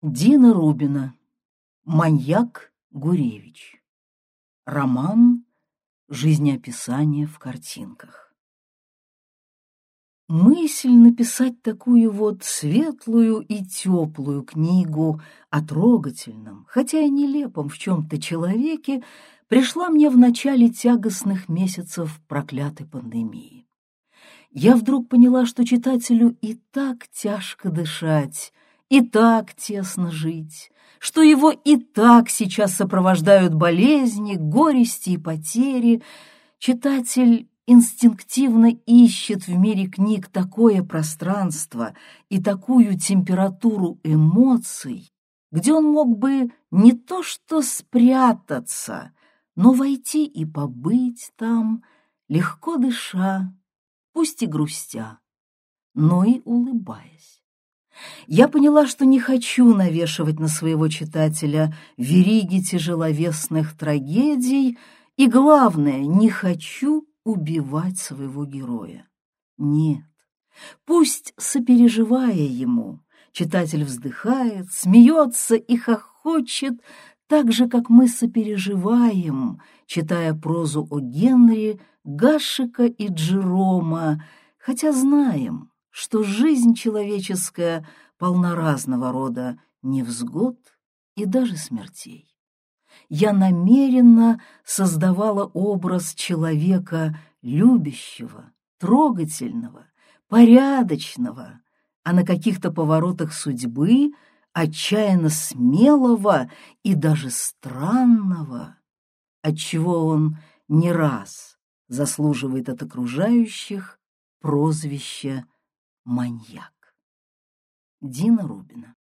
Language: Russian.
Дина Рубина. Маньяк Гуревич. Роман «Жизнеописание в картинках». Мысль написать такую вот светлую и теплую книгу о трогательном, хотя и нелепом в чем-то человеке, пришла мне в начале тягостных месяцев проклятой пандемии. Я вдруг поняла, что читателю и так тяжко дышать, и так тесно жить, что его и так сейчас сопровождают болезни, горести и потери. Читатель инстинктивно ищет в мире книг такое пространство и такую температуру эмоций, где он мог бы не то что спрятаться, но войти и побыть там, легко дыша, пусть и грустя, но и улыбаясь я поняла, что не хочу навешивать на своего читателя вериги тяжеловесных трагедий, и, главное, не хочу убивать своего героя. Нет, пусть, сопереживая ему, читатель вздыхает, смеется и хохочет, так же, как мы сопереживаем, читая прозу о Генри, Гашика и Джерома, хотя знаем, что жизнь человеческая полна разного рода невзгод и даже смертей. Я намеренно создавала образ человека любящего, трогательного, порядочного, а на каких-то поворотах судьбы отчаянно смелого и даже странного, отчего он не раз заслуживает от окружающих прозвища маньяк. Дина Рубина